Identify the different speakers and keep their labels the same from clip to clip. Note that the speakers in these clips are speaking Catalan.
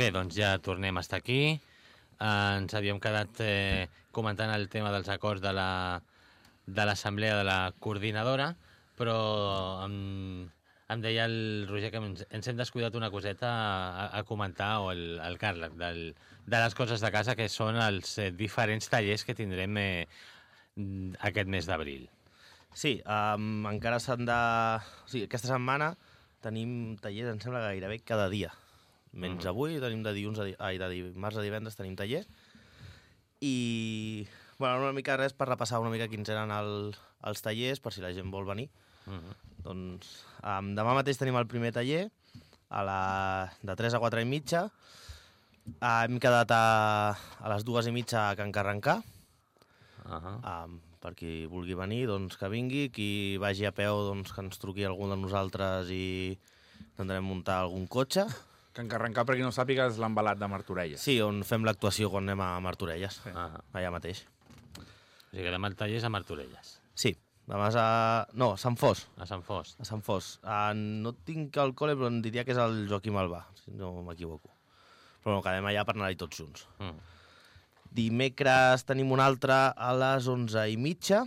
Speaker 1: Bé, doncs ja tornem a estar aquí. Eh, ens havíem quedat eh, comentant el tema dels acords de la de l'assemblea de la coordinadora, però em, em deia el Roger que ens, ens hem descuidat una coseta a, a comentar, o el, el Carles, del, de les coses de casa, que són els eh, diferents tallers que tindrem eh, aquest mes d'abril.
Speaker 2: Sí, um, encara s'han de... O sigui, aquesta setmana tenim tallers, em sembla, gairebé cada dia. Menys
Speaker 1: Mhm.
Speaker 2: avui, tenim de dilluns a, di... Ai, de dimarts a divendres tenim taller. I, bueno, una mica res per repassar una mica quins eren el, els tallers, per si la gent vol venir.
Speaker 1: Uh -huh.
Speaker 2: Doncs um, demà mateix tenim el primer taller, a la, de 3 a 4 i mitja. Uh, hem quedat a, a les dues i mitja a Can Carrencà.
Speaker 1: Uh -huh.
Speaker 2: Um, per qui vulgui venir, doncs que vingui. Qui vagi a peu, doncs que ens truqui algú de nosaltres i intentarem muntar algun cotxe.
Speaker 3: Que per qui no és l'embalat de Martorelles.
Speaker 2: Sí, on fem l'actuació quan anem a Martorelles,
Speaker 3: Sí.
Speaker 1: Ah,
Speaker 2: allà mateix.
Speaker 1: o sigui que demà el taller és a Martorelles,
Speaker 2: Sí, demà és a... No, a Sant Fos.
Speaker 1: a Sant Fost.
Speaker 2: A Sant Fos. Uh, no tinc el col·le, però em diria que és el Joaquim Albà, si no m'equivoco. Però bueno, quedem allà per anar-hi tots junts.
Speaker 1: Mm.
Speaker 2: Dimecres tenim un altre a les 11 i mitja.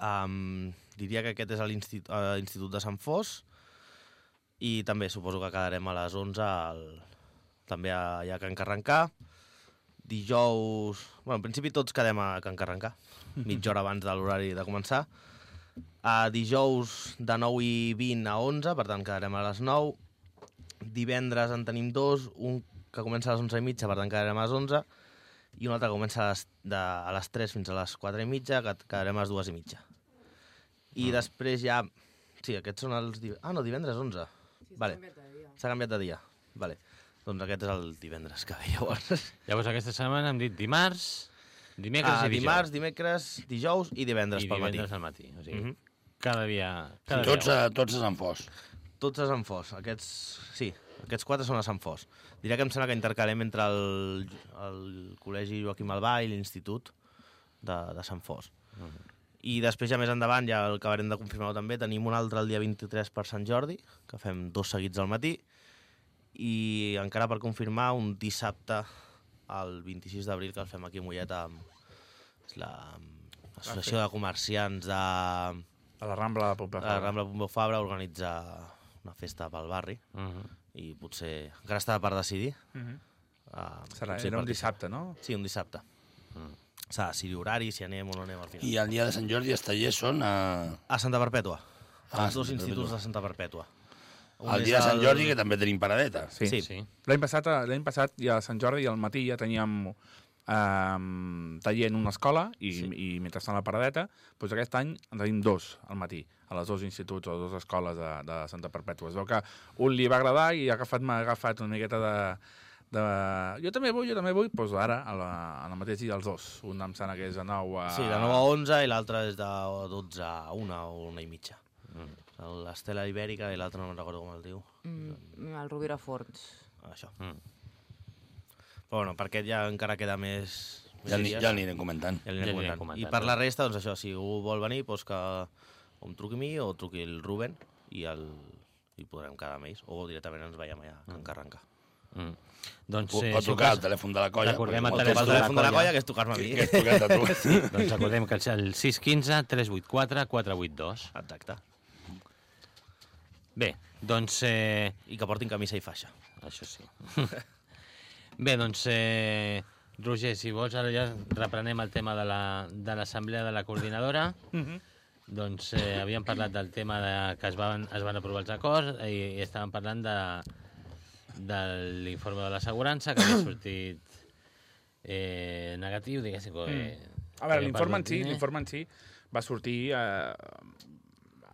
Speaker 2: Um, diria que aquest és a l'Institut Institut de Sant Fos. I també suposo que quedarem a les 11 al... també a, a Can Carrencà. Dijous... Bueno, en principi tots quedem a Can Carrencà, mitja hora abans de l'horari de començar. A dijous de 9 i 20 a 11, per tant quedarem a les 9. Divendres en tenim dos, un que comença a les 11 i mitja, per tant quedarem a les 11, i un altre que comença a les, de, a les 3 fins a les 4 i mitja, que quedarem a les 2 i mitja. I
Speaker 1: Ah.
Speaker 2: després ja... Sí, aquests són els... div- Ah, no, divendres 11. Vale. S'ha canviat de dia. Vale. Doncs aquest és el divendres que ve, llavors.
Speaker 1: Llavors aquesta setmana hem dit dimarts, dimecres
Speaker 2: Ah,
Speaker 1: i dijous.
Speaker 2: dimarts, dimecres, dijous i divendres
Speaker 1: I
Speaker 2: pel matí.
Speaker 1: divendres al matí. O sigui,
Speaker 2: Mhm.
Speaker 1: cada dia... Cada
Speaker 4: Tots
Speaker 1: dia.
Speaker 4: a, tots a Sant Fos.
Speaker 2: Tots a Sant Fos. Aquests, sí, aquests quatre són a Sant Fos. Diria que em sembla que intercalem entre el, el Col·legi Joaquim Albà i l'Institut de, de Sant Fos. I després, ja més endavant, ja el acabarem de confirmar també, tenim un altre el dia 23 per Sant Jordi, que fem dos seguits al matí, i encara per confirmar un dissabte, el 26 d'abril, que el fem aquí a Mollet amb és la Associació de Comerciants de,
Speaker 3: A la Rambla de
Speaker 2: la
Speaker 3: Fabra.
Speaker 2: Rambla Pompeu Fabra organitza una festa pel barri
Speaker 1: Mhm.
Speaker 2: i potser encara està per decidir.
Speaker 3: Mhm.
Speaker 2: Uh,
Speaker 3: Serà, era un dissabte, no?
Speaker 2: Sí, un dissabte.
Speaker 1: Mm.
Speaker 2: S'ha de decidir horari, si anem o no anem al final.
Speaker 4: I el dia de Sant Jordi els tallers són a...
Speaker 2: A Santa Perpètua.
Speaker 4: Ah,
Speaker 2: Els dos
Speaker 4: Santa
Speaker 2: instituts
Speaker 4: Perpètua.
Speaker 2: de Santa Perpètua. Un
Speaker 4: El dia de Sant Jordi, que també tenim paradeta.
Speaker 3: Sí.
Speaker 2: Sí.
Speaker 1: sí.
Speaker 3: L'any passat, eh, l'any passat ja a Sant Jordi al matí ja teníem um, taller en una escola i,
Speaker 2: Sí.
Speaker 3: i mentrestant la paradeta, doncs aquest any en tenim dos al matí, a les dos instituts o dues escoles de, de Santa Perpètua. Es veu que un li va agradar i ha agafat, m'ha agafat una miqueta de, de... Jo també vull, jo també vull, doncs ara, a la, a la mateix dia els dos. Un em sembla que és de 9 a...
Speaker 2: Sí, de 9 a 11 i l'altre és de 12 a 1 o 1 i mitja.
Speaker 1: Mm.
Speaker 2: L'Estela Ibèrica i l'altre no me'n recordo com el diu.
Speaker 5: Mm, el Rovira Forns.
Speaker 2: Això.
Speaker 1: Mm.
Speaker 2: Però bueno, per aquest ja encara queda més...
Speaker 4: Ja, ni,
Speaker 2: dies.
Speaker 4: ja l'anirem comentant.
Speaker 2: Ja
Speaker 1: Ja
Speaker 2: l'anirem
Speaker 1: l'anirem
Speaker 2: comentant.
Speaker 1: comentant,
Speaker 2: I per la resta, doncs això, si algú vol venir, doncs que o em truqui a mi o truqui el Ruben i, el, i podrem quedar amb ells. O directament ens veiem allà a Can Carranca.
Speaker 1: Mm. Doncs,
Speaker 4: Pot,
Speaker 1: eh, si
Speaker 4: trucar al telèfon de la colla.
Speaker 1: Recordem el telèfon
Speaker 2: de la
Speaker 1: colla.
Speaker 2: que és tocar-me a mi.
Speaker 4: que, que a tu.
Speaker 1: Doncs recordem que és el 615 384 482.
Speaker 2: Exacte.
Speaker 1: Bé, doncs... Eh,
Speaker 2: I que portin camisa i faixa.
Speaker 1: això sí. Bé, doncs, eh, Roger, si vols, ara ja reprenem el tema de la- de l'assemblea la, de la coordinadora.
Speaker 3: Mhm.
Speaker 1: Doncs eh, havíem parlat del tema de, que es van, es van aprovar els acords i, i estàvem parlant de, de l'informe de l'assegurança, que havia sortit eh, negatiu, diguéssim. que, Eh,
Speaker 3: A veure, l'informe en si, l'informe en si va sortir eh,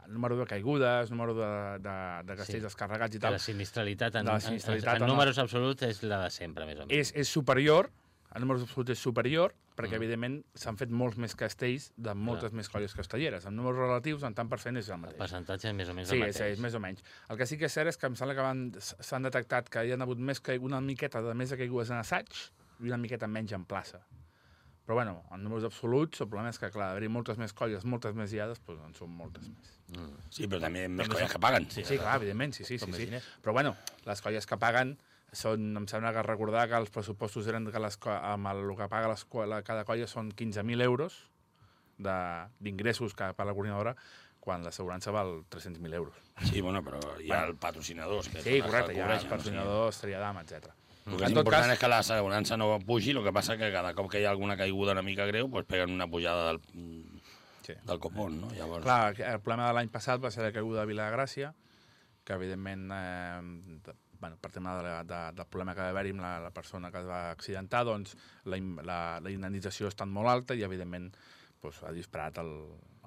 Speaker 3: número de caigudes, número de, de, de castells
Speaker 1: Sí.
Speaker 3: descarregats i tal.
Speaker 1: la sinistralitat, en,
Speaker 3: De la
Speaker 1: en,
Speaker 3: sinistralitat,
Speaker 1: en, en
Speaker 3: home.
Speaker 1: números absoluts, és la de sempre, més o menys.
Speaker 3: és, és superior, el número absolut és superior, perquè,
Speaker 1: Mm.
Speaker 3: evidentment, s'han fet molts més castells de moltes més colles castelleres. En números relatius, en tant per cent, és el
Speaker 1: El
Speaker 3: mateix.
Speaker 1: percentatge és més o menys
Speaker 3: Sí,
Speaker 1: el
Speaker 3: és,
Speaker 1: mateix.
Speaker 3: és més o menys. El que sí que és cert és que em sembla que s'han detectat que hi ha hagut més que una miqueta de més de caigudes en assaig i una miqueta menys en plaça. Però, bueno, en números absoluts, el problema és que, clar, haver-hi moltes més colles, moltes més guiades, doncs en són moltes més.
Speaker 1: Mm.
Speaker 4: Sí, però també més colles que paguen.
Speaker 3: Sí, sí clar, evidentment, sí, sí, sí, sí. Però, bueno, les colles que paguen, són, em sembla que recordar que els pressupostos eren que les, amb el, el que paga l'escola, cada colla són 15.000 euros de- d'ingressos que per la coordinadora, quan l'assegurança val 300.000 euros.
Speaker 4: Sí, bueno, però hi ha el patrocinadors. Que
Speaker 3: Sí, correcte, hi ha
Speaker 4: cobreixen,
Speaker 3: els patrocinadors, Triadam, etc.
Speaker 4: El que és important
Speaker 3: cas-
Speaker 4: és que l'assegurança no pugi, el que passa que cada cop que hi ha alguna caiguda una mica greu, doncs peguen una pujada del,
Speaker 3: Sí.
Speaker 4: del copón, no? Llavors,
Speaker 3: Clar, el problema de l'any passat va ser la caiguda de Vila de Gràcia, que evidentment, eh, bueno, per tema de la, de, del problema que va haver-hi amb la, la persona que es va accidentar, doncs la, la, la indemnització ha estat molt alta i, evidentment, doncs, ha disparat el,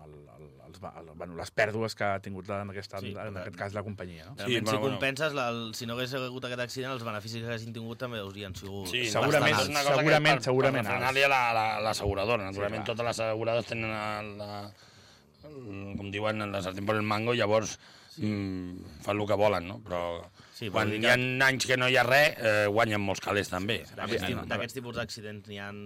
Speaker 3: el, el, els, el, bueno, les pèrdues que ha tingut en, aquesta,
Speaker 2: Sí,
Speaker 3: sí, en aquest cas la companyia. No?
Speaker 4: Sí,
Speaker 2: Realment,
Speaker 4: bueno,
Speaker 2: si compenses, la, el, si no hagués hagut aquest accident, els beneficis que haguessin tingut també haurien sigut
Speaker 4: Sí,
Speaker 3: Segurament,
Speaker 4: una cosa
Speaker 3: segurament,
Speaker 4: per,
Speaker 3: segurament
Speaker 4: Per frenar-li a la- la- l'asseguradora. Naturalment,
Speaker 3: Sí, clar.
Speaker 4: totes les asseguradores tenen el, la, el, com diuen, la sartén per el mango, llavors mm, fan el que volen, no? Però
Speaker 2: Sí,
Speaker 4: quan hi ha anys que no hi ha res, eh, guanyen molts calés també.
Speaker 2: D'aquests
Speaker 3: Sí,
Speaker 2: tip-
Speaker 3: sí.
Speaker 2: d'aquests tipus d'accidents n'hi han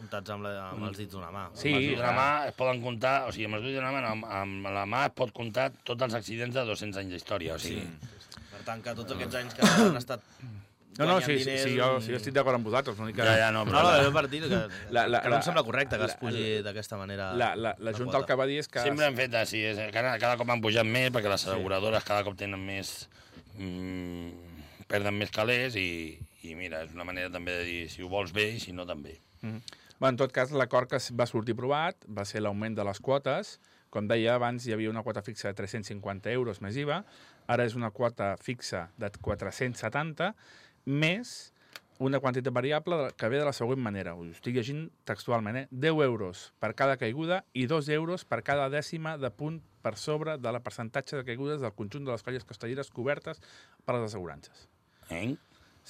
Speaker 2: untats amb, la, amb els dits d'una mà.
Speaker 3: Sí,
Speaker 4: amb la mà es poden comptar, o sigui, amb els dits de la mà, amb, amb la mà es pot comptar tots els accidents de 200 anys d'història, o sigui...
Speaker 2: Per tant, que tots aquests anys que han estat
Speaker 3: No, no, sí, sí,
Speaker 2: diners,
Speaker 3: sí, jo, sí, jo estic d'acord amb vosaltres. que-
Speaker 4: Ja, ja, no,
Speaker 2: No,
Speaker 4: però...
Speaker 2: no,
Speaker 4: la-
Speaker 2: jo per dir que,
Speaker 3: La- la-
Speaker 2: que no em sembla correcte que
Speaker 3: la-
Speaker 2: es pugi d'aquesta manera.
Speaker 3: La, la, la Junta el que va dir és que...
Speaker 4: Sempre han fet així, és, cada, cada cop han pujat més perquè les asseguradores cada cop tenen més... Mm, perden més calés i, i mira, és una manera també de dir si ho vols bé i si no també.
Speaker 3: Mhm. Bé, en tot cas, l'acord que va sortir aprovat va ser l'augment de les quotes. Com deia abans, hi havia una quota fixa de 350 euros més IVA, ara és una quota fixa de 470, més una quantitat variable que ve de la següent manera. Ho estic llegint textualment, eh? 10 euros per cada caiguda i 2 euros per cada dècima de punt per sobre de la percentatge de caigudes del conjunt de les colles castelleres cobertes per les assegurances.
Speaker 4: Eh?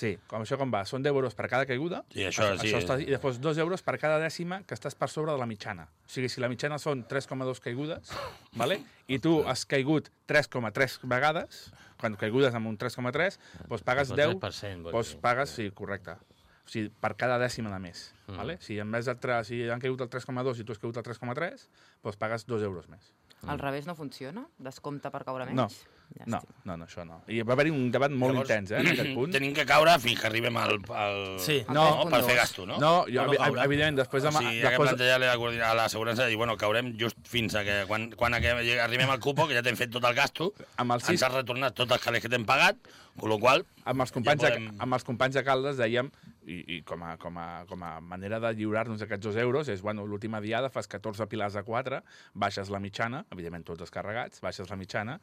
Speaker 3: Sí, com això com va? Són 10 euros per cada caiguda,
Speaker 4: Sí, això sí.
Speaker 3: això està, i després 2 euros per cada dècima que estàs per sobre de la mitjana. O sigui, si la mitjana són 3,2 caigudes, vale? i tu has caigut 3,3 vegades, quan caigudes amb un 3,3, doncs pagues 10,
Speaker 1: 3%, vol
Speaker 3: doncs pagues, sí, correcte. O sigui, per cada dècima de més.
Speaker 1: Mm.
Speaker 3: Vale? Si en vez de 3, si han caigut el 3,2 i tu has caigut el 3,3, doncs pagues 2 euros més.
Speaker 5: Al revés no funciona? Descompte per caure
Speaker 3: Mm. No.
Speaker 5: menys?
Speaker 3: No,
Speaker 5: Llàstima.
Speaker 3: no, no, això no. I va haver-hi un debat molt
Speaker 4: Llavors,
Speaker 3: intens, eh, en aquest punt.
Speaker 4: Tenim que caure fins que arribem al... al...
Speaker 2: Sí.
Speaker 3: No,
Speaker 4: no, per fer gasto, no?
Speaker 3: No, jo,
Speaker 2: No, no
Speaker 3: evidentment, després de...
Speaker 4: O sigui, hi ha que
Speaker 3: després,
Speaker 4: plantejar-li a l'assegurança de dir, bueno, caurem just fins a que quan, quan arribem al cupo, que ja t'hem fet tot el gasto,
Speaker 3: amb els sis
Speaker 4: ens has retornat tots els calés que t'hem pagat, amb la qual
Speaker 3: amb els companys,
Speaker 4: Ja
Speaker 3: ja
Speaker 4: podem-
Speaker 3: de, amb els companys de Caldes dèiem, i, i com, a, com, a, com a manera de lliurar-nos aquests dos euros, és, bueno, l'última diada fas 14 pilars a 4, baixes la mitjana, evidentment tots descarregats, baixes la mitjana,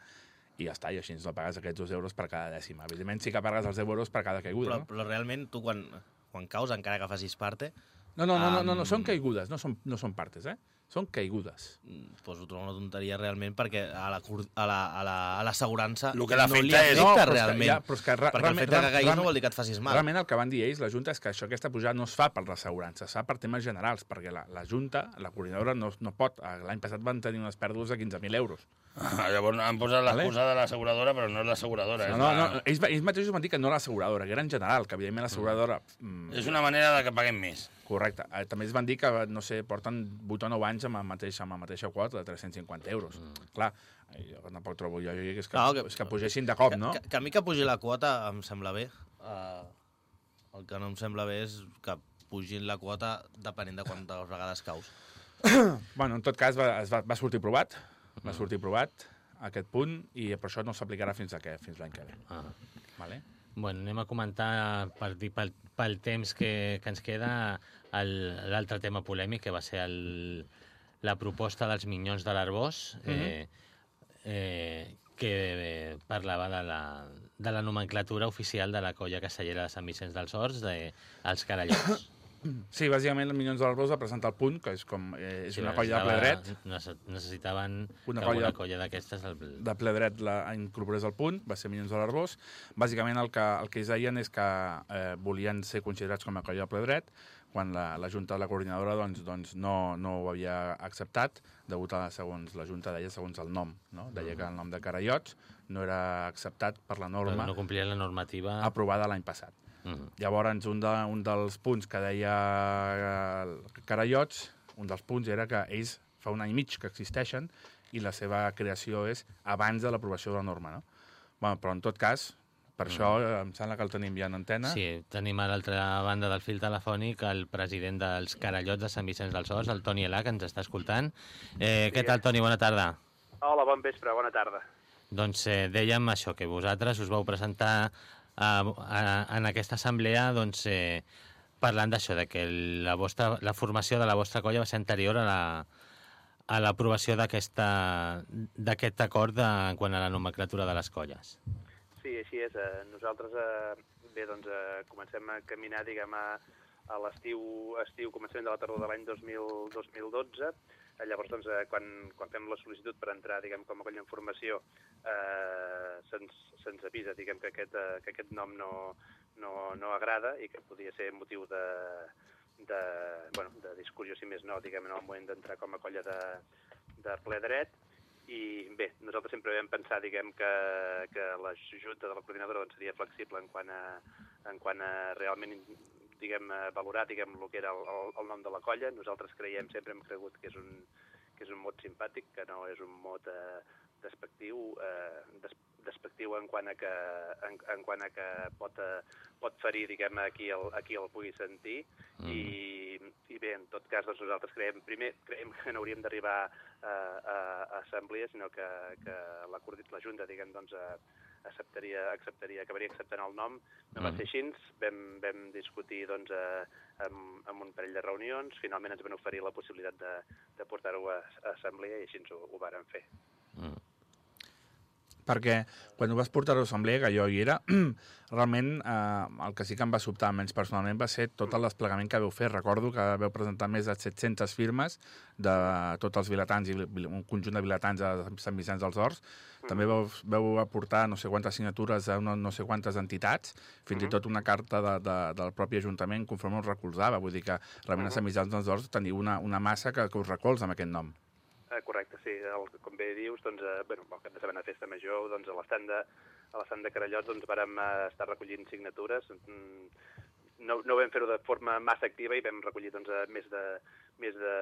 Speaker 3: i ja està, i així no pagues aquests dos euros per cada dècima. Evidentment sí que pagues els 10 euros per cada caiguda,
Speaker 2: Però,
Speaker 3: no?
Speaker 2: però realment tu quan, quan caus, encara que facis parte,
Speaker 3: No, no, no, no, no, no,
Speaker 2: Am-
Speaker 3: són caigudes, no són, no són partes, eh? Són caigudes.
Speaker 2: mm, doncs ho trobo una tonteria realment perquè a la cur- a la- a la- a l'assegurança
Speaker 4: Lo que
Speaker 2: no li
Speaker 4: és-
Speaker 2: afecta
Speaker 3: No, però és que
Speaker 2: realment.
Speaker 3: ja- però és que
Speaker 2: perquè el
Speaker 3: realment-
Speaker 2: fet de que caiguis no vol dir que et facis mal.
Speaker 3: Realment el que van dir ells, la Junta, és que això, aquesta pujada no es fa per l'assegurança, es fa per temes generals, perquè la, la Junta, la coordinadora, no, no pot. L'any passat van tenir unes pèrdues de 15.000 euros.
Speaker 4: Ah, Llavors han posat
Speaker 3: Vale.
Speaker 4: l'excusa de l'asseguradora, però no és l'asseguradora.
Speaker 3: No,
Speaker 4: és
Speaker 3: no,
Speaker 4: la-
Speaker 3: no, ells, ells mateixos van dir que no l'asseguradora, que era en general, que evidentment l'asseguradora... Mm.
Speaker 4: És una manera de que paguem més.
Speaker 3: Correcte. Eh, També es van dir que, no sé, porten 8 o 9 anys amb, el mateix, amb la mateixa quota de 350 euros. Mm. Clar, eh, jo tampoc trobo jo, jo que és que,
Speaker 2: No, que-
Speaker 3: és que pugessin de cop, no?
Speaker 2: Que, que a mi que pugi la quota em sembla bé. Uh, el que no em sembla bé és que pugin la quota depenent de quantes vegades caus.
Speaker 3: Bueno, en tot cas va, es va, va sortir provat, va sortir provat aquest punt i per això no s'aplicarà fins a què? Fins l'any que ve.
Speaker 1: Ah.
Speaker 3: Vale?
Speaker 1: Bueno, anem a comentar, per dir, pel, pel temps que, que ens queda, l'altre tema polèmic, que va ser el, la proposta dels Minyons de l'Arbós, eh, eh, que eh, parlava de la, de la nomenclatura oficial de la colla castellera de Sant Vicenç dels Horts, de els Carallots.
Speaker 3: Sí, bàsicament els Minyons de l'Arbós va presentar el punt, que és com eh, és
Speaker 1: Sí,
Speaker 3: una colla de ple dret,
Speaker 1: Necessitaven
Speaker 3: Una
Speaker 1: que
Speaker 3: colla-
Speaker 1: alguna colla d'aquestes... El...
Speaker 3: de ple dret la incorporés al punt, va ser Minyons de l'Arbós. Bàsicament el que, el que ells deien és que eh, volien ser considerats com a colla de ple dret, quan la, la Junta de la Coordinadora doncs, doncs no, no ho havia acceptat, degut a, segons la Junta deia, segons el nom. No? Deia que el nom de Carallots no era acceptat per la
Speaker 1: Però
Speaker 3: norma
Speaker 1: no complia la normativa...
Speaker 3: aprovada l'any passat.
Speaker 1: Mhm.
Speaker 3: Llavors, un, de, un dels punts que deia eh, Carallots, un dels punts era que ells fa un any i mig que existeixen i la seva creació és abans de l'aprovació de la norma, no? Bueno, però en tot cas, Per això eh, em sembla que el tenim ja en antena.
Speaker 1: Sí, tenim a l'altra banda del fil telefònic el president dels Carallots de Sant Vicenç dels Horts, el Toni Elà, que ens està escoltant. Eh, què tal, Toni? Bona tarda.
Speaker 6: Hola, bon vespre, bona tarda.
Speaker 1: Doncs eh, dèiem això, que vosaltres us vau presentar en aquesta assemblea doncs, eh, parlant d'això, de que la, vostra, la formació de la vostra colla va ser anterior a la a l'aprovació d'aquest acord de, en quant a la nomenclatura de les colles.
Speaker 6: Sí, així és. Eh, nosaltres, eh, bé, doncs, eh, comencem a caminar, diguem, a, a l'estiu, estiu, començament de la tardor de l'any 2000 2012. Eh, llavors, doncs, eh, quan, quan fem la sol·licitud per entrar, diguem, com a colla en formació, eh, se'ns se'ns avisa, diguem, que aquest, eh, que aquest nom no, no, no agrada i que podia ser motiu de, de, bueno, de discussió, si més no, diguem, en el moment d'entrar com a colla de, de ple dret. I bé, nosaltres sempre vam pensar, diguem, que, que la junta de la coordinadora doncs, seria flexible en quant a, en quant a realment diguem, a valorar diguem, el que era el, el, el nom de la colla. Nosaltres creiem, sempre hem cregut que és un, que és un mot simpàtic, que no és un mot eh, despectiu, eh, des, despectiu en quant a que, en, en quant a que pot, eh, pot ferir, diguem, a qui el, a qui el pugui sentir. Mm. I, I bé, en tot cas, doncs nosaltres creiem, primer, creiem que no hauríem d'arribar a, a, a assemblea, sinó que, que la, la Junta, diguem, doncs, a, acceptaria, acceptaria, acabaria acceptant el nom. No va ser així, vam, vam discutir doncs, eh, amb, amb un parell de reunions, finalment ens van oferir la possibilitat de, de portar-ho a, a assemblea i així ho, ho vàrem fer.
Speaker 1: Mm.
Speaker 3: perquè quan ho vas portar a l'assemblea, que jo hi era, realment eh, el que sí que em va sobtar, almenys personalment, va ser tot el desplegament que veu fer. Recordo que veu presentar més de 700 firmes de tots els vilatans i un conjunt de vilatans a Sant Vicenç dels Horts. També veu, veu aportar no sé quantes signatures a una, no sé quantes entitats, fins i tot una carta de, de, del propi Ajuntament conforme us recolzava. Vull dir que realment a Sant Vicenç dels Horts teniu una, una massa que, que us recolza amb aquest nom.
Speaker 6: Eh, correcte, sí. El, com bé dius, doncs, eh, bueno, el cap de setmana festa major, doncs, a l'estand de, a l'estand de Carallots doncs, vàrem eh, estar recollint signatures. Mm, No, no vam fer-ho de forma massa activa i vam recollir doncs, eh, més de, més de,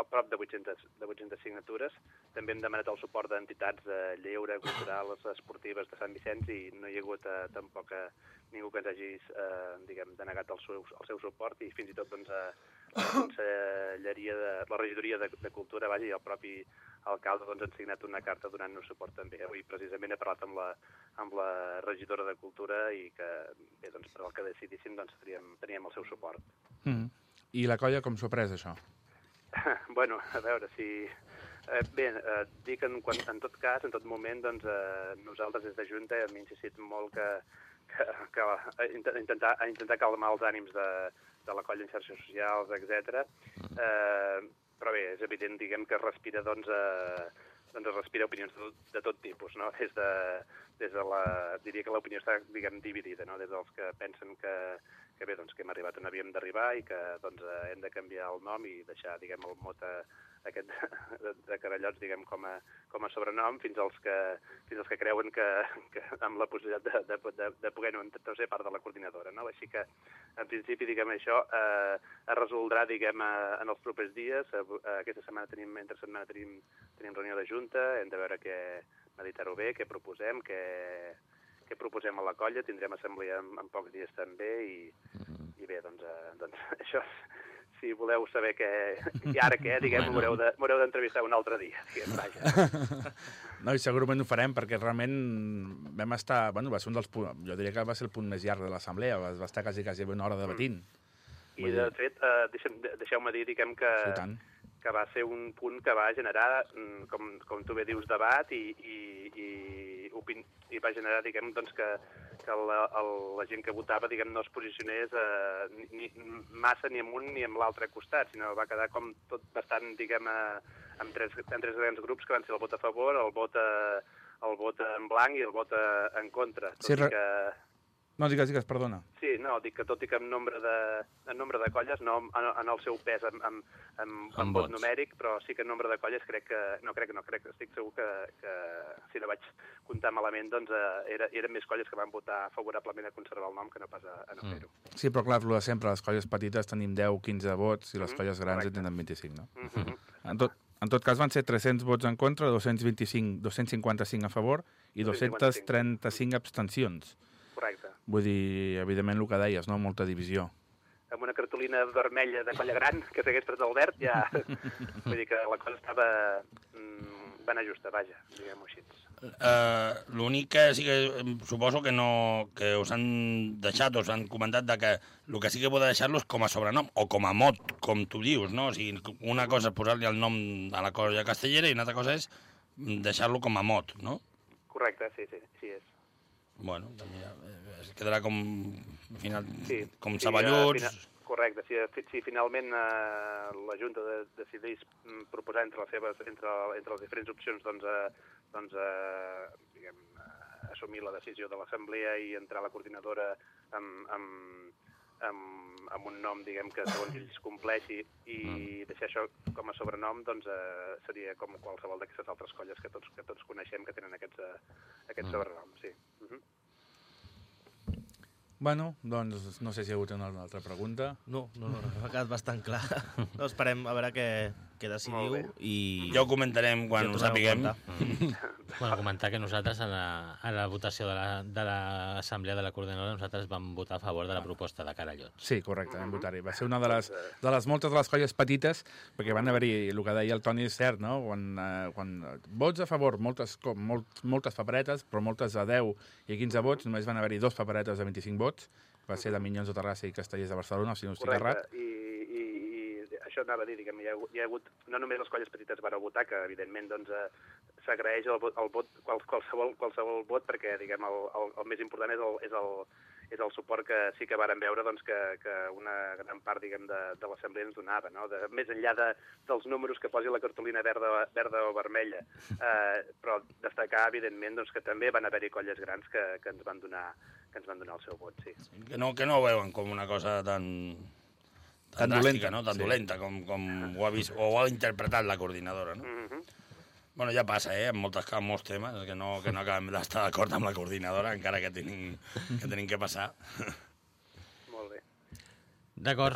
Speaker 6: a prop de 800, de 800 signatures. També hem demanat el suport d'entitats de lleure, culturals, esportives de Sant Vicenç i no hi ha hagut eh, tampoc eh, ningú que ens hagi eh, diguem, denegat el seu, el seu suport i fins i tot doncs, eh, la conselleria de, la regidoria de, de Cultura vaja, i el propi alcalde doncs, han signat una carta donant-nos suport també. Avui precisament he parlat amb la, amb la regidora de Cultura i que bé, doncs, per al que decidíssim doncs, teníem, teníem el seu suport.
Speaker 3: Mm. I la colla com s'ho ha pres, això?
Speaker 6: bueno, a veure si... Eh, bé, eh, dic en, quan, en tot cas, en tot moment, doncs, eh, nosaltres des de Junta hem insistit molt que, que, que a int- intentar, a intentar calmar els ànims de, de la colla en xarxes socials, etc. Eh, però bé, és evident, diguem, que es respira, doncs, eh, doncs es respira opinions de tot, de tot tipus, no? Des de, des de la... Diria que l'opinió està, diguem, dividida, no? Des dels que pensen que, que bé, doncs, que hem arribat on havíem d'arribar i que doncs, eh, hem de canviar el nom i deixar, diguem, el mot eh, aquest de, de Carallots, diguem, com a, com a sobrenom, fins als que, fins als que creuen que, que amb la possibilitat de, de, de, de poder no, no ser part de la coordinadora, no? Així que, en principi, diguem, això eh, es resoldrà, diguem, eh, en els propers dies. Eh, eh, aquesta setmana tenim, entre setmana tenim, tenim reunió de Junta, hem de veure què, meditar-ho bé, què proposem, què, què proposem a la colla, tindrem assemblea en, en pocs dies també i, i bé, doncs, eh, doncs això, si voleu saber què, i ara què, diguem,
Speaker 1: Bueno.
Speaker 6: m'haureu de- d'entrevistar un altre dia, diguem, vaja.
Speaker 3: No, i segurament ho farem perquè realment vam estar... Bueno, va ser un dels punts... Jo diria que va ser el punt més llarg de l'assemblea, va, va estar quasi, quasi una hora debatint.
Speaker 6: I de fet, eh, deixem- deixeu-me dir, diguem, que,
Speaker 3: Sí,
Speaker 6: que va ser un punt que va generar, mm, com, com tu bé dius, debat i, i, i, i va generar, diguem, doncs, que, que la, el, la gent que votava, diguem, no es posicionés eh, ni, massa ni un ni en l'altre costat, sinó va quedar com tot bastant, diguem, eh, amb, tres, amb tres grans grups que van ser el vot a favor, el vot, a, el vot en blanc i el vot a, en contra. Tot
Speaker 3: Sí,
Speaker 6: que,
Speaker 3: No, digues, digues, perdona.
Speaker 6: Sí, no, dic que tot i que en nombre de, en nombre de colles, no en, en el seu pes en, en, en,
Speaker 1: En
Speaker 6: vot numèric, però sí que en nombre de colles crec que, no crec que no crec, estic segur que, que si no vaig comptar malament, doncs eh, era, eren més colles que van votar favorablement a conservar el nom que no pas a, a no
Speaker 1: Mm.
Speaker 6: fer-ho.
Speaker 3: Sí, però clar, el de sempre, les colles petites tenim 10, 15 vots i les
Speaker 6: Mhm,
Speaker 3: colles grans en
Speaker 6: correcte.
Speaker 3: tenen 25, no?
Speaker 6: Mm -hmm.
Speaker 3: En tot, en tot cas van ser 300 vots en contra, 225, 255 a favor i
Speaker 6: 255.
Speaker 3: 235 abstencions.
Speaker 6: Correcte.
Speaker 3: Vull dir, evidentment, el que deies, no? molta divisió.
Speaker 6: amb una cartolina vermella de colla gran que s'hagués pres el verd, ja... Vull dir que la cosa estava mm, ben ajusta, vaja, diguem-ho així.
Speaker 4: Uh, L'únic que sí que suposo que no que us han deixat, us han comentat de que el que sí que podeu deixar-los com a sobrenom o com a mot, com tu dius, no? O sigui, una cosa és posar-li el nom a la colla castellera i una altra cosa és mm, deixar-lo com a mot, no?
Speaker 6: Correcte, sí, sí, sí és.
Speaker 4: Bueno, eh, es quedarà com, al final,
Speaker 6: Sí,
Speaker 4: com
Speaker 6: sí,
Speaker 4: saballuts...
Speaker 6: fina- Correcte, si, si finalment eh, la Junta de, decideix mm, proposar entre les seves, entre, entre les diferents opcions, doncs, eh, doncs eh, diguem, eh, assumir la decisió de l'Assemblea i entrar a la coordinadora amb, amb, amb, amb un nom, diguem, que segons ells compleixi i deixar això com a sobrenom, doncs eh, seria com qualsevol d'aquestes altres colles que tots, que tots coneixem que tenen aquests, eh, aquests sobrenoms, sí. Uh -huh.
Speaker 3: Bueno, doncs no sé si hi ha hagut una altra pregunta.
Speaker 2: No, no, no, no, ha quedat bastant clar. No, esperem a veure què, què decidiu i...
Speaker 4: Ja ho comentarem quan
Speaker 2: Ja
Speaker 4: ho sapiguem.
Speaker 2: comentar.
Speaker 1: Bueno, comentar que nosaltres a la, a la votació de la- de l'Assemblea de, la Coordinadora nosaltres vam votar a favor de la proposta de Carallots.
Speaker 3: Sí, correcte, vam votar-hi. Va ser una de les, de les moltes de les colles petites, perquè van haver-hi, el que deia el Toni és cert, no? Quan, eh, quan vots a favor, moltes, com, molt, moltes paperetes, però moltes a 10 i 15 vots, només van haver-hi dos paperetes de 25 vots, va ser de Minyons de Terrassa i Castellers de Barcelona, si no estic errat.
Speaker 6: I això anava a dir, diguem, hi ha, hi ha hagut, no només les colles petites van votar, que evidentment doncs, eh, s'agraeix el, el vot, qual, qualsevol, qualsevol vot, perquè diguem, el, el, el més important és el, és el, és el suport que sí que varen veure doncs, que, que una gran part diguem, de, de l'assemblea ens donava. No? De, més enllà de, dels números que posi la cartolina verda, verda o vermella, eh, però destacar, evidentment, doncs, que també van haver-hi colles grans que, que, ens van donar, que ens van donar el seu vot, sí.
Speaker 4: Que no, que no ho veuen com una cosa tan,
Speaker 3: Tan dolenta,
Speaker 4: no? tan
Speaker 3: sí.
Speaker 4: dolenta com, com ho, ha vist, o ho ha interpretat la coordinadora. No?
Speaker 6: Mm -hmm.
Speaker 4: Bueno, ja passa, eh? En, moltes, en molts temes que no, que no acabem d'estar d'acord amb la coordinadora, encara que tenim que, tenim que passar.
Speaker 6: Molt bé.
Speaker 1: D'acord.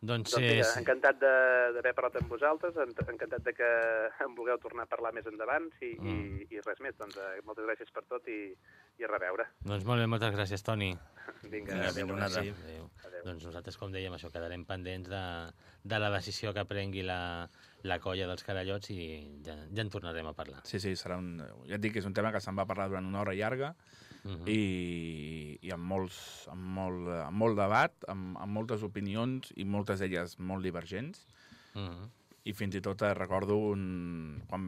Speaker 1: Doncs,
Speaker 6: Doncs mira,
Speaker 1: sí.
Speaker 6: encantat de- d'haver parlat amb vosaltres, en- encantat de que em vulgueu tornar a parlar més endavant i, mm. i, i res més. Doncs eh, moltes gràcies per tot i, i a reveure.
Speaker 1: doncs molt bé, moltes gràcies, Toni.
Speaker 6: Vinga,
Speaker 4: Vinga,
Speaker 6: adéu.
Speaker 1: Adéu.
Speaker 6: Adéu.
Speaker 1: Doncs nosaltres, com dèiem, això quedarem pendents de, de la decisió que prengui la, la colla dels carallots i ja, ja en tornarem a parlar.
Speaker 3: Sí, sí, serà un... Ja et dic que és un tema que se'n va parlar durant una hora llarga
Speaker 1: Uh -huh.
Speaker 3: i, i amb, molts, amb, molt, amb molt debat, amb, amb moltes opinions i moltes d'elles molt divergents.
Speaker 1: Uh -huh.
Speaker 3: I fins i tot eh, recordo un, quan,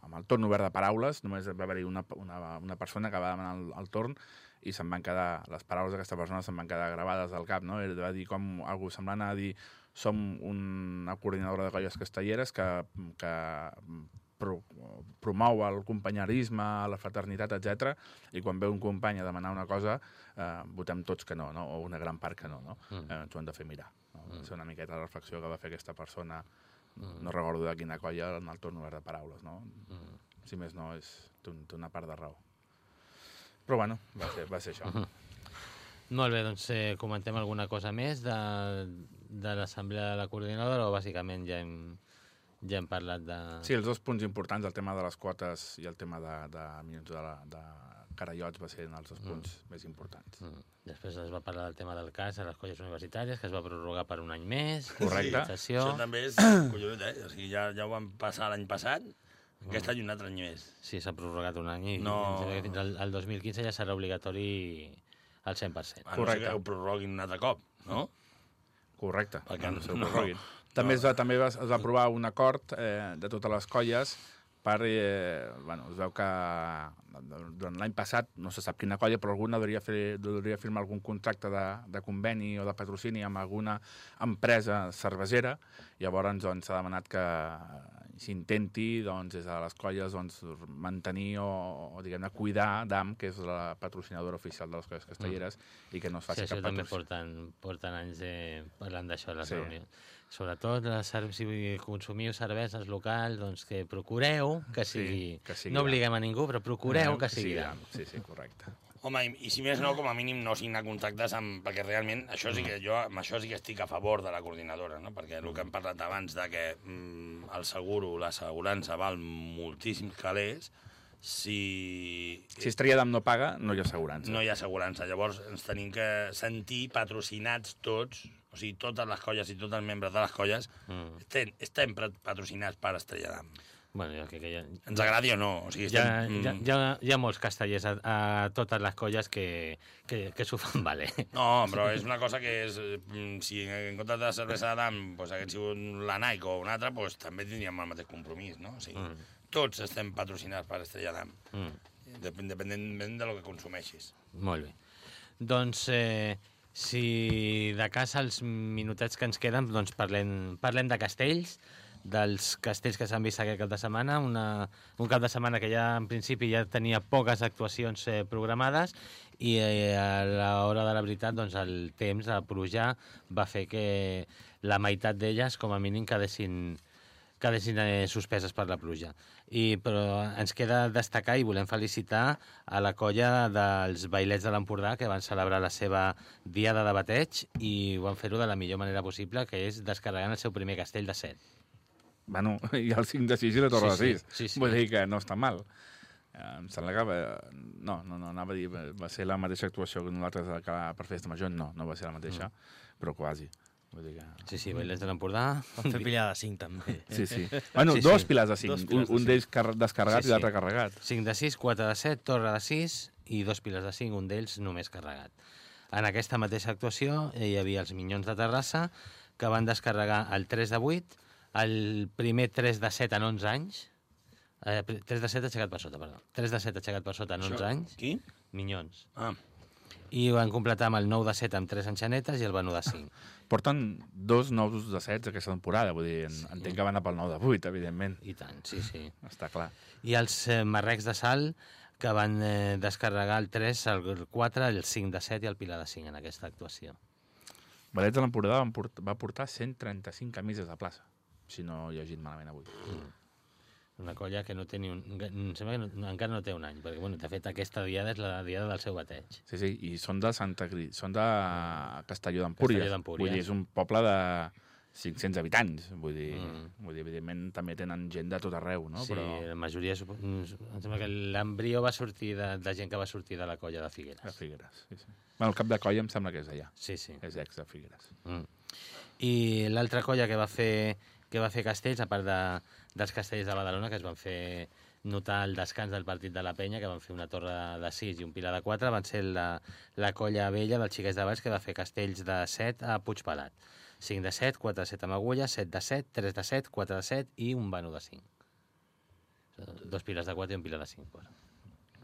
Speaker 3: amb el torn obert de paraules, només va haver-hi una, una, una persona que va demanar el, el torn i se'n van quedar, les paraules d'aquesta persona se'n van quedar gravades al cap, no? Ell va dir com algú semblant a dir som una coordinadora de colles castelleres que, que pro, promou el companyerisme, la fraternitat, etc. i quan ve un company a demanar una cosa, eh, votem tots que no, no? o una gran part que no. no?
Speaker 1: Mm.
Speaker 3: Eh, ens ho hem de fer mirar. No? Va ser una miqueta la reflexió que va fer aquesta persona,
Speaker 1: Mm.
Speaker 3: no recordo de quina colla, en el torn obert de paraules. No?
Speaker 1: Mm.
Speaker 3: Si més no, és, té una part de raó. Però bueno, va ser, va ser això.
Speaker 1: Molt bé, doncs eh, comentem alguna cosa més de, de l'assemblea de la coordinadora o bàsicament ja hem, ja hem parlat de...
Speaker 3: Sí, els dos punts importants, el tema de les quotes i el tema de, de minuts de, la, de carallots va ser els dos punts més importants.
Speaker 1: Mm. Després es va parlar del tema del cas a les colles universitàries, que es va prorrogar per un any més.
Speaker 3: Correcte.
Speaker 1: Civilització.
Speaker 4: Això també és collonut, eh? O sigui, ja, ja ho vam passar l'any passat, aquest any un altre any més.
Speaker 1: Sí, s'ha prorrogat un any i
Speaker 4: No.
Speaker 1: fins al, al 2015 ja serà obligatori al 100%.
Speaker 4: A no ser
Speaker 3: Correcte.
Speaker 4: que ho prorroguin un altre cop, no?
Speaker 3: Correcte.
Speaker 4: Perquè
Speaker 3: no, no,
Speaker 4: no-
Speaker 3: no. També, es va, també es va aprovar un acord eh, de totes les colles per, eh, bueno, es veu que durant l'any passat, no se sap quina colla, però alguna devia, fer, devia firmar algun contracte de, de conveni o de patrocini amb alguna empresa cervesera, llavors doncs, s'ha demanat que s'intenti doncs, des de les colles doncs, mantenir o, o diguem-ne, cuidar DAM, que és la patrocinadora oficial de les colles castelleres, i que no es
Speaker 1: Sí,
Speaker 3: faci
Speaker 1: això
Speaker 3: cap
Speaker 1: també
Speaker 3: patrocini.
Speaker 1: porten, porten anys eh, parlant d'això a les
Speaker 3: Sí.
Speaker 1: reunions. Sobretot si consumiu cerveses locals, doncs que procureu que
Speaker 3: Sí,
Speaker 1: sigui...
Speaker 3: que sigui
Speaker 1: no obliguem a ningú, però procureu que sigui
Speaker 3: DAM.
Speaker 1: DAM.
Speaker 3: Sí, sí, correcte.
Speaker 4: Home, i, i si més no, com a mínim no signar contractes amb... Perquè realment això sí que jo amb això sí que estic a favor de la coordinadora, no? Perquè el que hem parlat abans de que mm, el seguro, l'assegurança val moltíssims calés, si...
Speaker 3: Si Estrella d'Am no paga, no hi ha assegurança.
Speaker 4: no hi ha assegurança. Llavors ens tenim que sentir patrocinats tots, o sigui, totes les colles i tots els membres de les colles,
Speaker 1: Mm.
Speaker 4: estem, estem pat- patrocinats per Estrella d'Am.
Speaker 1: Bueno, jo crec que hi ha,
Speaker 4: Ens agradi o no. O sigui, estem,
Speaker 1: hi, ha, hi, ha, hi ha molts castellers a, a totes les colles que, que, que s'ho fan valer.
Speaker 4: No, però és una cosa que és... mm, Si en comptes de cervesa d'Adam pues, hagués sigut la Nike o una altra, pues, també tindríem el mateix compromís, no? O sigui,
Speaker 1: Mm.
Speaker 4: Tots estem patrocinats per Estrella d'Am,
Speaker 1: Mm.
Speaker 4: dep- independentment de lo que consumeixis.
Speaker 1: Molt bé. Doncs, eh, si de casa els minutets que ens queden, doncs parlem, parlem de castells, dels castells que s'han vist aquest cap de setmana, una, un cap de setmana que ja en principi ja tenia poques actuacions eh, programades i eh, a l'hora de la veritat doncs, el temps, la pluja, va fer que la meitat d'elles, com a mínim, quedessin, quedessin eh, suspeses per la pluja. I, però ens queda destacar i volem felicitar a la colla dels bailets de l'Empordà que van celebrar la seva diada de bateig i van fer-ho de la millor manera possible, que és descarregant el seu primer castell de set.
Speaker 3: Bueno, hi ha el 5 de 6 i la torre
Speaker 1: Sí, sí,
Speaker 3: de 6.
Speaker 1: sí, sí.
Speaker 3: Vull dir que no està mal. Eh, em sembla que... Va, no, no, no, anava a dir, va- ser la mateixa actuació que nosaltres per Festa Major. No, no va ser la mateixa, però quasi. Vull dir que...
Speaker 1: Sí, sí, bailets de l'Empordà.
Speaker 2: Van fer pila de 5, també.
Speaker 3: Sí, sí. Bueno,
Speaker 1: Sí,
Speaker 3: sí, dos
Speaker 1: sí.
Speaker 3: pilars de 5.
Speaker 2: Dos
Speaker 3: Un,
Speaker 2: pilars de
Speaker 3: un d'ells car- descarregat
Speaker 1: Sí,
Speaker 3: i l'altre
Speaker 1: sí.
Speaker 3: carregat.
Speaker 1: 5 de 6, 4 de 7, torre de 6 i dos piles de 5, un d'ells només carregat. En aquesta mateixa actuació eh, hi havia els Minyons de Terrassa, que van descarregar el 3 de 8, el primer 3 de 7 en 11 anys, eh, 3 de 7 aixecat per sota, perdó. 3 de 7 aixecat per sota en 11 anys,
Speaker 4: Qui?
Speaker 1: Minyons.
Speaker 4: Ah,
Speaker 1: I van completar amb el 9 de 7 amb 3 enxanetes i el Banu de 5.
Speaker 3: Porten dos nous de sets aquesta temporada. Vull dir, en, entenc que van anar pel 9 de 8, evidentment.
Speaker 1: I tant, sí, sí.
Speaker 3: Està clar.
Speaker 1: I els eh, marrecs de sal, que van eh, descarregar el 3, el 4, el 5 de 7 i el pilar de 5 en aquesta actuació.
Speaker 3: Valets de l'Empordà va portar 135 camises de plaça, si no he llegit malament avui.
Speaker 1: Una colla que no té ni un... Em sembla que no, encara no té un any, perquè, bueno, de fet, aquesta diada és la diada del seu bateig.
Speaker 3: Sí, sí, i són de Santa Cri... són de Castelló d'Empúries. Vull dir, és un poble de 500 habitants. Vull dir,
Speaker 1: Mm.
Speaker 3: vull dir evidentment, també tenen gent de tot arreu, no?
Speaker 1: sí,
Speaker 3: Però
Speaker 1: la majoria... supo- Em sembla que l'embrió va sortir de, de gent que va sortir de la colla de
Speaker 3: de
Speaker 1: Figueres.
Speaker 3: Figueres. Sí, sí. Bueno, el cap de colla em sembla que és allà.
Speaker 1: Sí, sí.
Speaker 3: És ex de Figueres.
Speaker 1: Mm. I l'altra colla que va fer que va fer castells, a part de, dels castells de Badalona, que es van fer notar el descans del partit de la penya, que van fer una torre de 6 i un pilar de 4, van ser la, la colla vella dels xiquets de Valls, que va fer castells de 7 a Puigpelat. 5 de 7, 4 de 7 amb agulla, 7 de 7, 3 de 7, 4 de 7 i un vano de 5. Dos piles de 4 i un pilar de 5. Pues.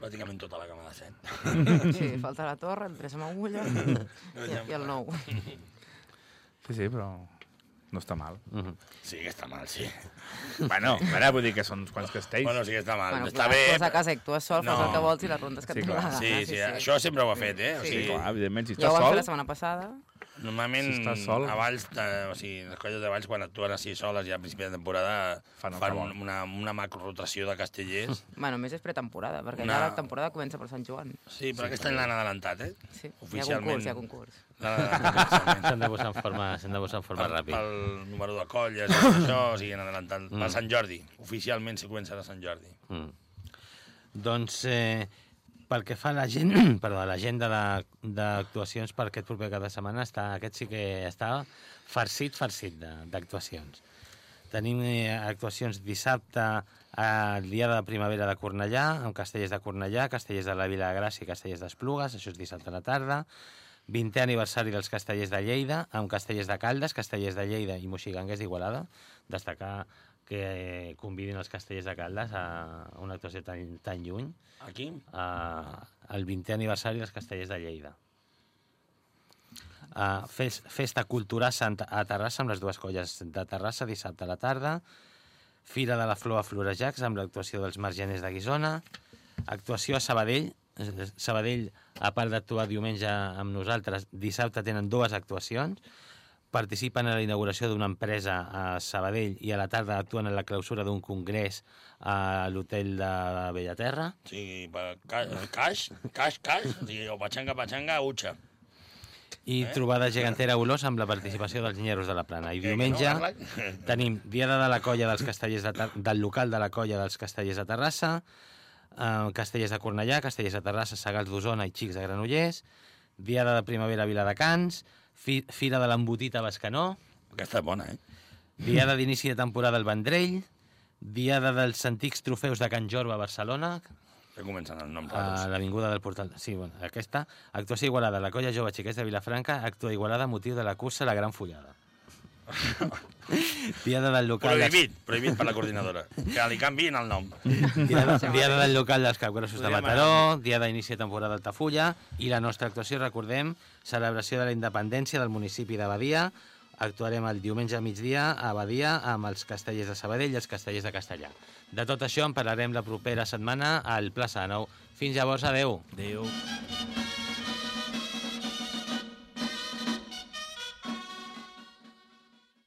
Speaker 4: pràcticament tota la cama de set.
Speaker 5: Sí, falta la torre, el 3 amb agulla i, i el 9.
Speaker 3: Sí, sí, però no està mal.
Speaker 1: Mm -hmm.
Speaker 4: Sí que està mal, sí.
Speaker 3: bueno, ara vull dir que són uns quants castells.
Speaker 4: Bueno, sí que està mal.
Speaker 5: Bueno,
Speaker 4: està
Speaker 5: clar,
Speaker 4: bé.
Speaker 5: tu vas a casa i actues sol, fas
Speaker 4: No.
Speaker 5: el que vols i les rondes que
Speaker 3: Sí,
Speaker 5: et la
Speaker 4: Sí,
Speaker 5: gana.
Speaker 4: sí, això sempre ho ha fet, eh? O
Speaker 5: Sí.
Speaker 3: Sí,
Speaker 4: sigui,
Speaker 3: clar, evidentment, si
Speaker 5: Ja
Speaker 3: estàs
Speaker 5: ho vam fer
Speaker 3: sol...
Speaker 5: la setmana passada.
Speaker 4: Normalment,
Speaker 3: Si sol.
Speaker 4: a Valls, eh, o sigui, les colles de Valls, quan actuen així soles ja a principi de temporada,
Speaker 3: Fan
Speaker 4: fan,
Speaker 3: volen.
Speaker 4: una, una macro-rotació de castellers.
Speaker 5: Bueno, més és pretemporada, perquè
Speaker 4: Una-
Speaker 5: ja la temporada comença per Sant Joan.
Speaker 4: Sí, però aquest any l'han adelantat, eh?
Speaker 5: Sí, hi ha
Speaker 4: Oficialment.
Speaker 5: concurs, hi ha concurs.
Speaker 4: Oficialment.
Speaker 1: S'han de posar en forma, s'han de posar en forma
Speaker 4: pel,
Speaker 1: ràpid.
Speaker 4: pel número de colles i tot això, o sigui, han adelantat. Mm.
Speaker 1: Mm.
Speaker 4: Per Sant Jordi, oficialment s'hi comença a Sant Jordi.
Speaker 1: Mm. Doncs, eh, pel que fa a l'agenda d'actuacions per aquest proper cap de setmana, està, aquest sí que està farcit, farcit d'actuacions. Tenim eh, actuacions dissabte al dia de primavera de Cornellà, amb castellers de Cornellà, castellers de la Vila de Gràcia i castellers d'Esplugues, això és dissabte a la tarda. 20è aniversari dels castellers de Lleida, amb castellers de Caldes, castellers de Lleida i moxiganguers d'Igualada. Destacar que convidin els castellers de Caldes a una actuació tan, tan lluny,
Speaker 4: Aquí?
Speaker 1: a, al 20è aniversari dels castellers de Lleida. Uh, fes, festa cultural Santa, a Terrassa amb les dues colles de Terrassa dissabte a la tarda. Fira de la Flor a Florejacs amb l'actuació dels Margeners de Guisona. Actuació a Sabadell. Sabadell, a part d'actuar diumenge amb nosaltres, dissabte tenen dues actuacions. Participen a la inauguració d'una empresa a Sabadell i a la tarda actuen en la clausura d'un congrés a l'hotel de Bellaterra.
Speaker 4: Sigui, per ca- caix, caix, caix, o sigui, o patxanga, patxanga, utxa.
Speaker 1: I
Speaker 4: Eh?
Speaker 1: trobada gegantera a amb la participació dels Nyeros de la Plana. I
Speaker 4: que
Speaker 1: diumenge
Speaker 4: no,
Speaker 1: tenim Diada de la Colla dels Castellers de Ter del local de la Colla dels Castellers de Terrassa, eh, Castellers de Cornellà, Castellers de Terrassa, Sagals d'Osona i Xics de Granollers, Diada de Primavera a Viladecans, Fi Fira de l'Embotit a Bescanó,
Speaker 4: Aquesta és bona, eh?
Speaker 1: Diada d'inici de temporada al Vendrell, Diada dels antics trofeus de Can Jorba a Barcelona,
Speaker 4: Ja comencen els noms
Speaker 1: a
Speaker 4: raros.
Speaker 1: l'Avinguda del Portal... Sí, bueno, aquesta. Actuació Igualada, la colla jove xiquets de Vilafranca, actua Igualada, motiu de la cursa La Gran Follada. Diada del local...
Speaker 4: Prohibit, prohibit per la coordinadora. Que li canviïn el nom.
Speaker 1: Diada, diada del local dels Capgrossos de Mataró, diada d'inici de temporada d'Altafulla i la nostra actuació, recordem, celebració de la independència del municipi de Badia. Actuarem el diumenge a migdia a Badia amb els castellers de Sabadell i els castellers de Castellà. De tot això en parlarem la propera setmana al Plaça de Nou. Fins llavors, adeu.
Speaker 2: Adéu.